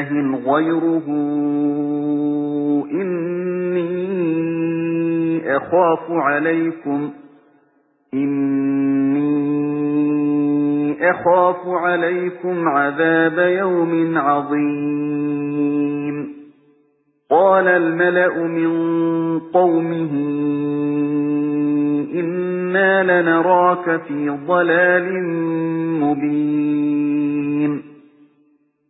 إِلَٰهٍ غَيْرُهُ. إِنِّي أَخَافُ عَلَيْكُمْ. إِنِّي أَخَافُ عَلَيْكُمْ عَذَابَ يَوْمٍ عَظِيمٍ. قَالَ الْمَلَأُ مِنْ قَوْمِهِ إِنَّا لَنَرَاكَ فِي ضَلَالٍ مُبِينٍ.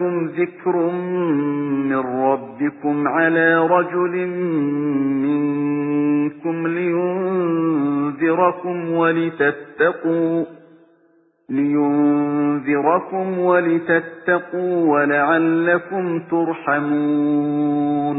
جَاءَكُمْ ذِكْرٌ مِنْ رَبِّكُمْ عَلَى رَجُلٍ مِنْكُمْ لِيُنْذِرَكُمْ وَلِتَتَّقُوا لِيُنذِرَكُمْ وَلِتَتَّقُوا وَلَعَلَّكُمْ تُرْحَمُونَ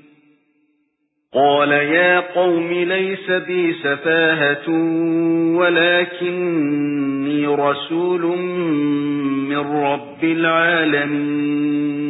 قَالَ يَا قَوْمِ لَيْسَ بِي سَفَاهَةٌ وَلَكِنِّي رَسُولٌ مِنْ رَبِّ الْعَالَمِينَ.